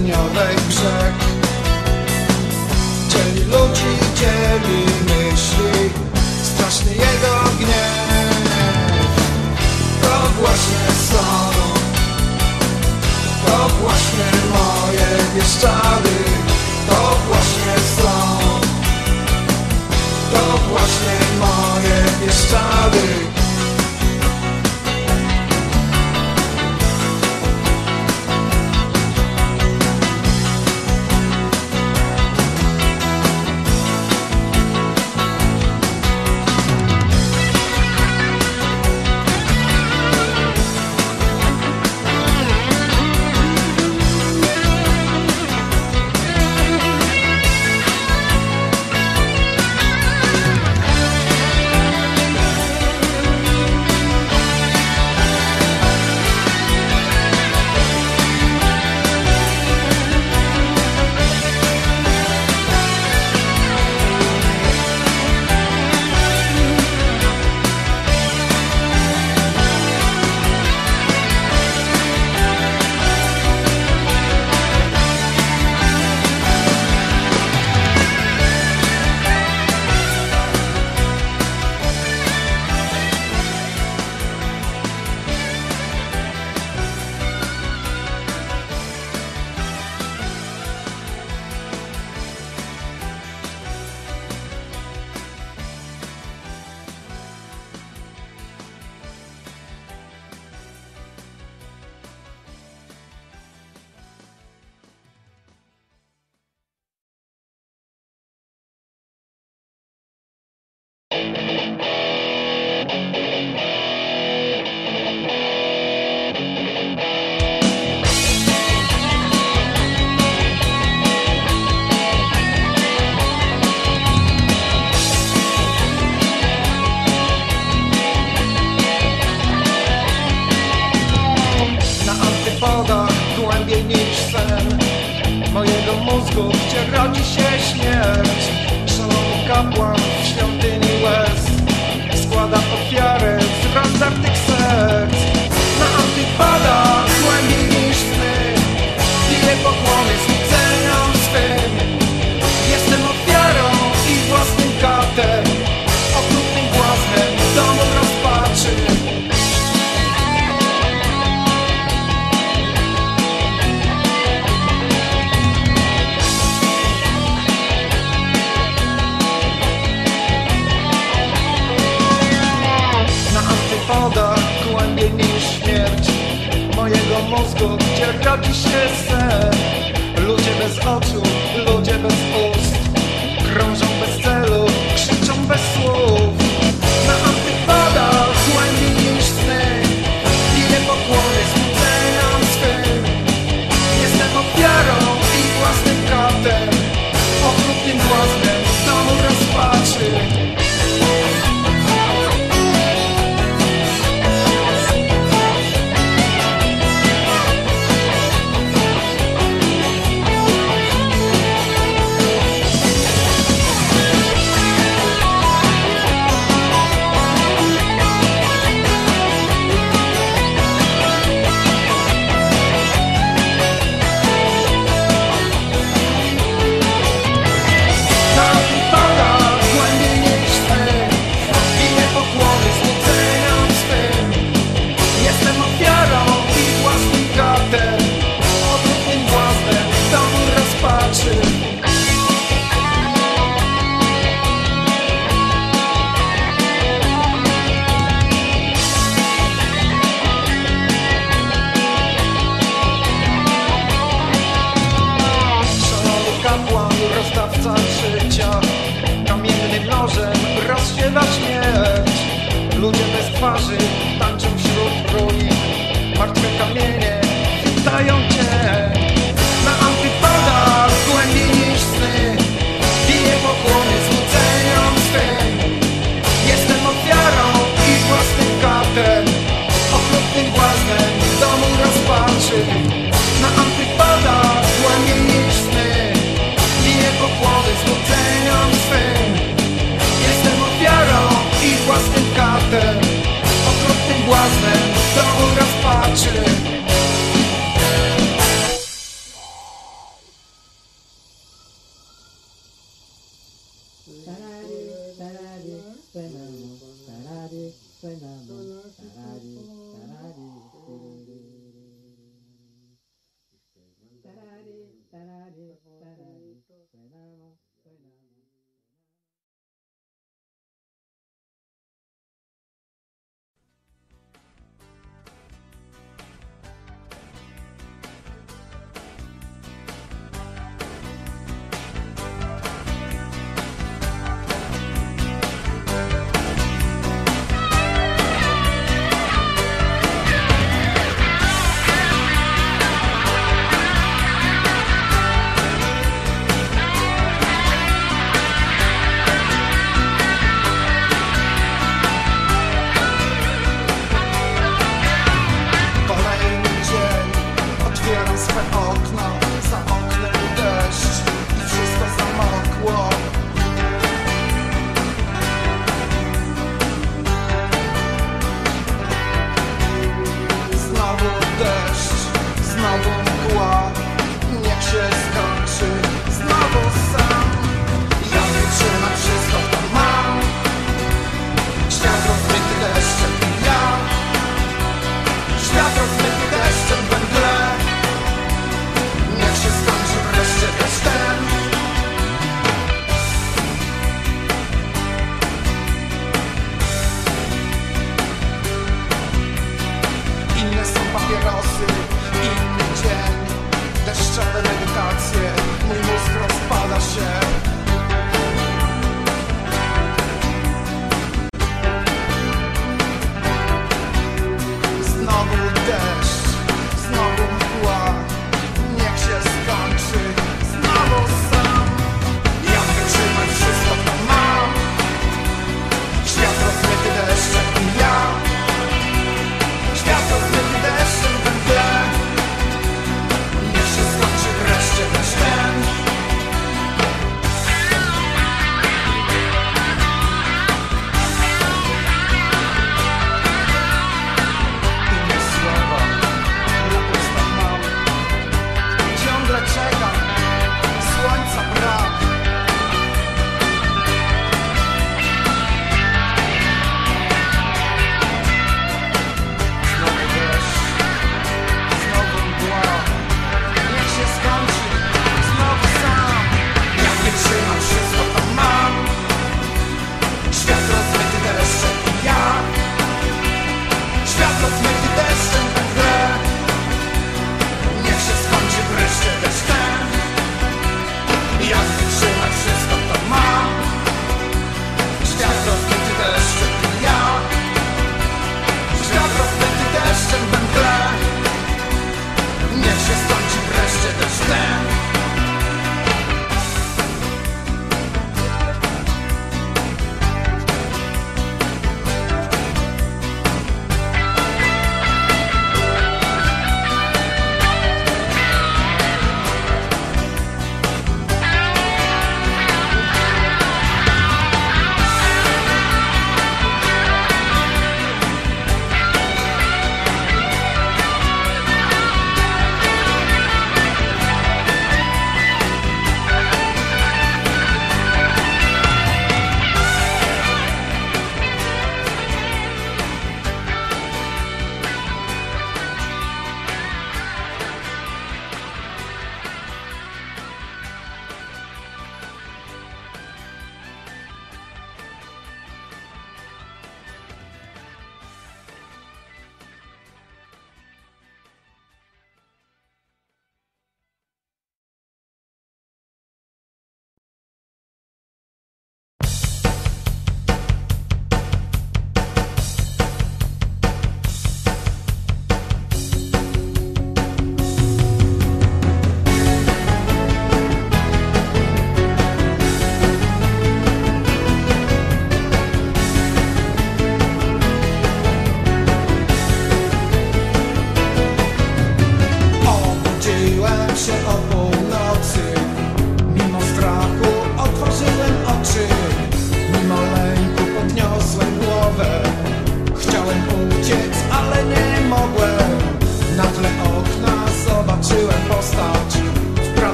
aniołek brzeg Dzieli ludzi, dzieli myśli Straszny jego gniew. To właśnie są To właśnie moje pieszczady To właśnie są. To właśnie moje pieszczady. niż sen Mojego mózgu, gdzie rodzi się śmierć. Szalony kapłan w świątyni łez. Składa ofiary z rozdartych serc. Na antypada głębiej niż mózgu, gdzie rodzi się sen Ludzie bez oczu, ludzie bez ust. Krążą bez celu, krzyczą bez słów.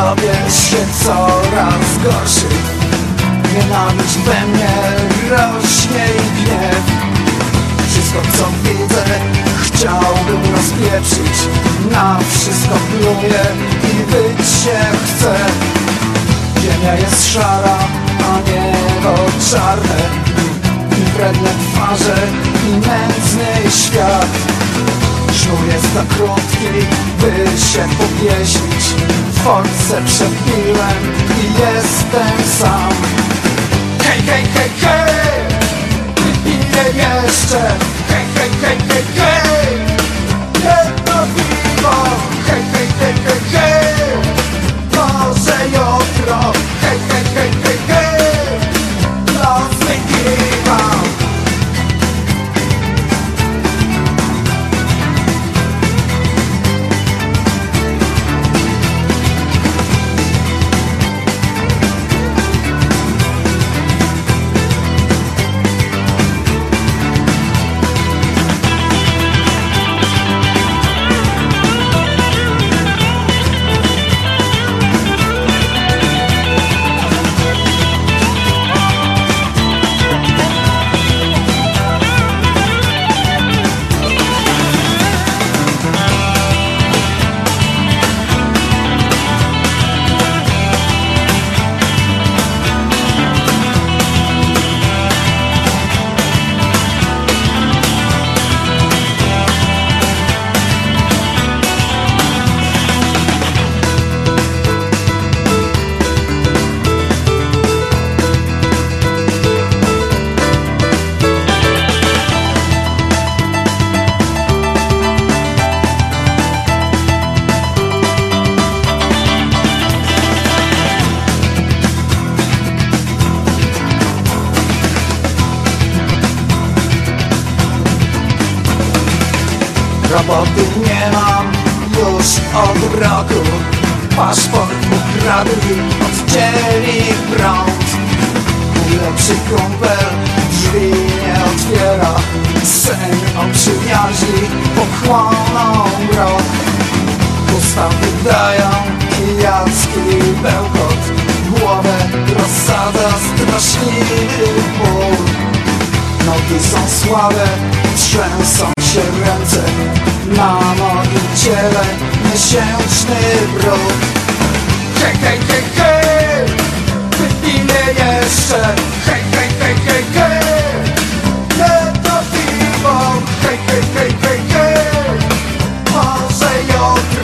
Robię się coraz gorszy. Nienawiść we mnie rośnie i gniew. Wszystko co widzę chciałbym rozpieprzyć. Na wszystko pluję i być się chcę. Ziemia jest szara, a niebo czarne. I wredne twarze i nędzny świat Sznur jest za krótki, by się powiesić Force przebiłem i jestem sam. Hej, hej, hej, hej! Wypiję jeszcze. Hej, hej, hej, hej, hej! Jedno piwo! Hej, hej, hej, hej, hej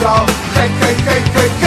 jutro Hej, hej, hej, hej, hej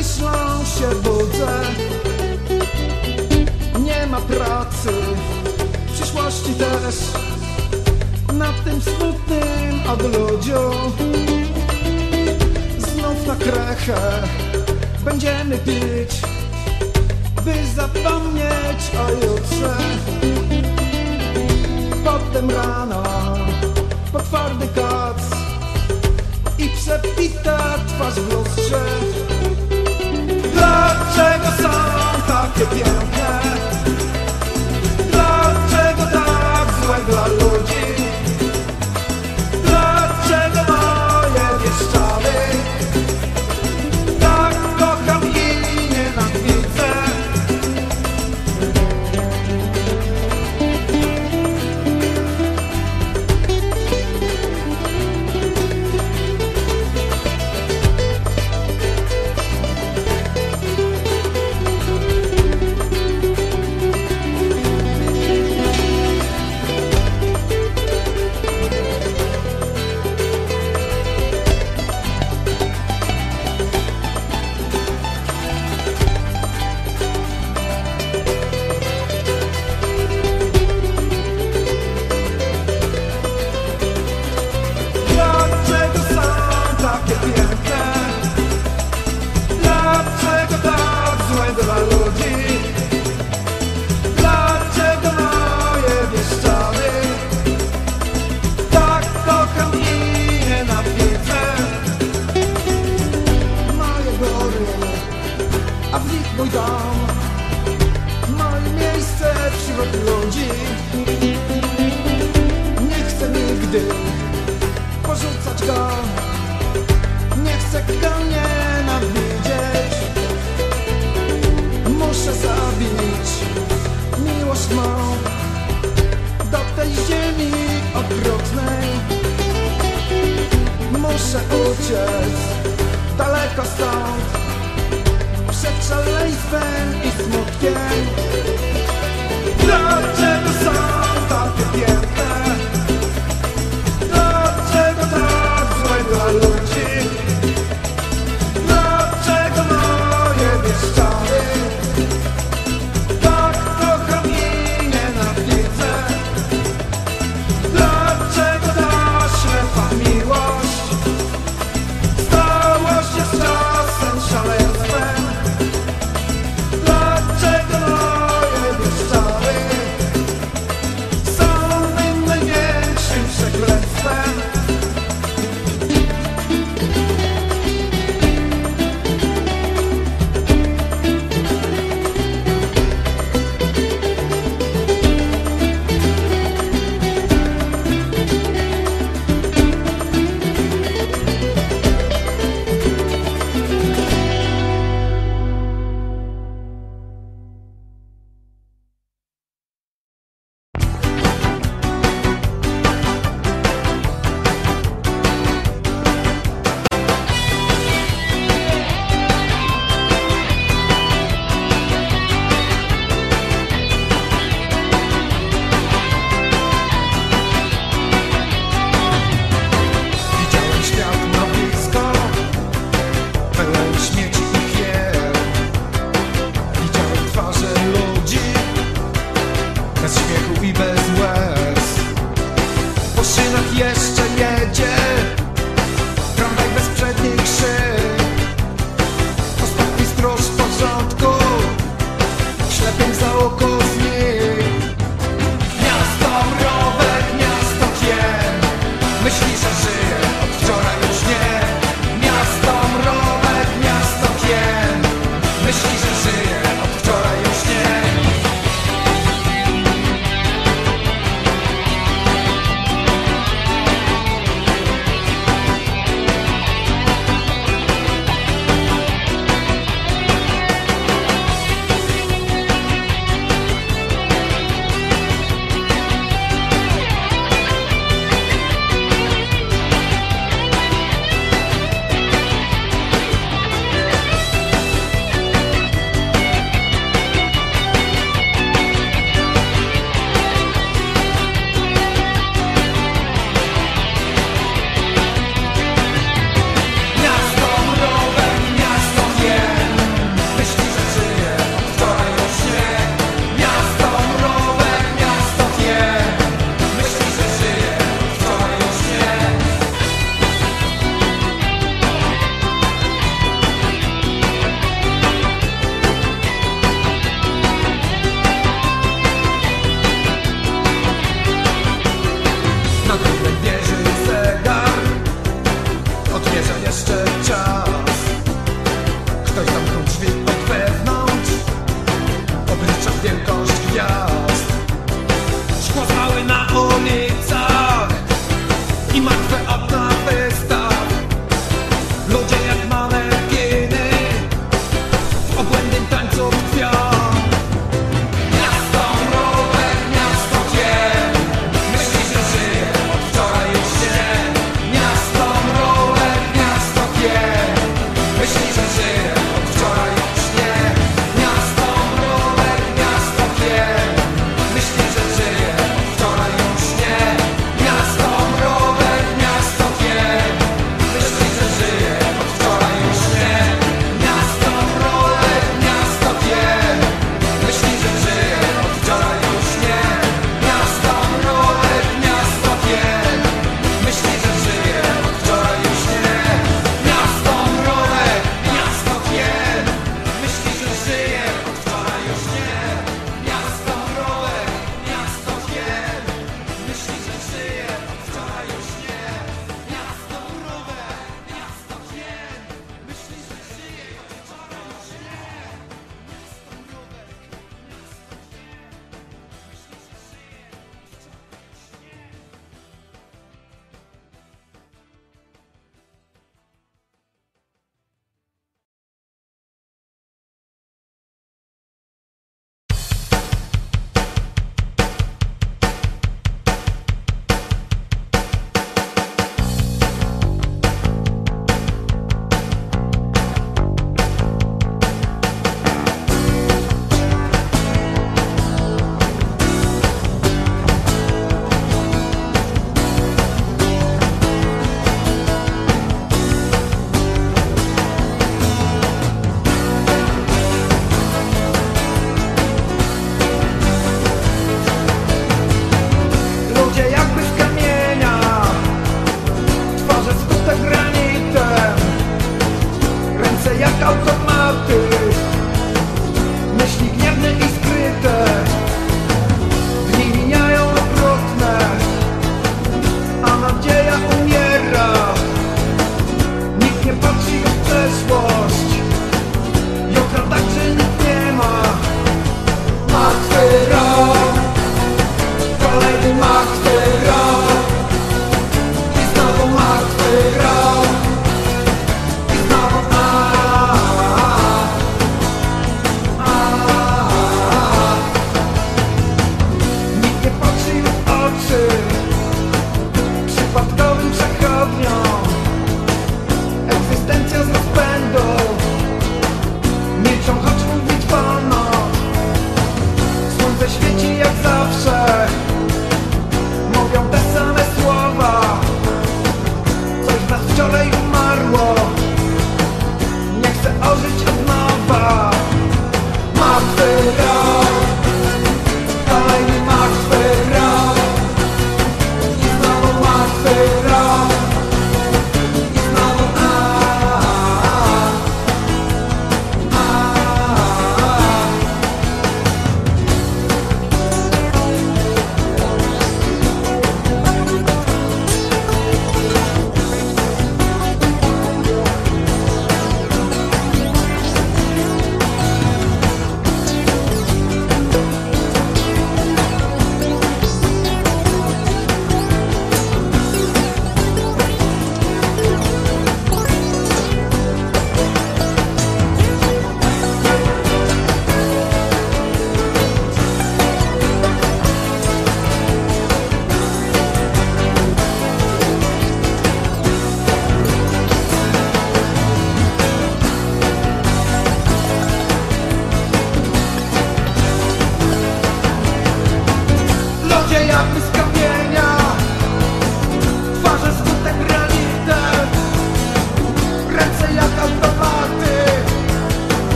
myślą się budzę. Nie ma pracy, w przyszłości też. Na tym smutnym odludziu Znów na krechę będziemy pić By zapomnieć o jutrze. Potem rano potwardy kac I przepita twarz w lustrze. Dlaczego są takie piękne? Dlaczego tak złe dla ludzi?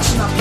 Watching not.